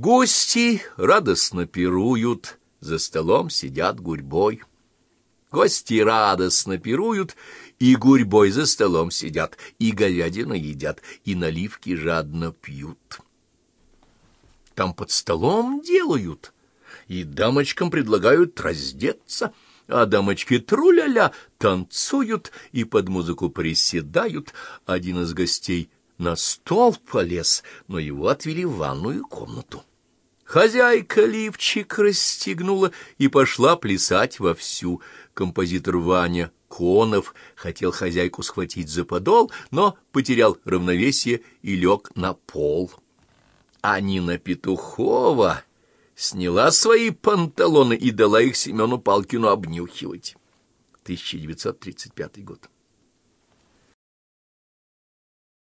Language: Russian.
Гости радостно пируют, за столом сидят гурьбой. Гости радостно пируют, и гурьбой за столом сидят, и говядину едят, и наливки жадно пьют. Там под столом делают, и дамочкам предлагают раздеться, а дамочки тру-ля-ля танцуют и под музыку приседают. Один из гостей на стол полез, но его отвели в ванную комнату. Хозяйка лифчик расстегнула и пошла плясать вовсю. Композитор Ваня Конов хотел хозяйку схватить за подол, но потерял равновесие и лег на пол. А Нина Петухова сняла свои панталоны и дала их Семену Палкину обнюхивать. 1935 год.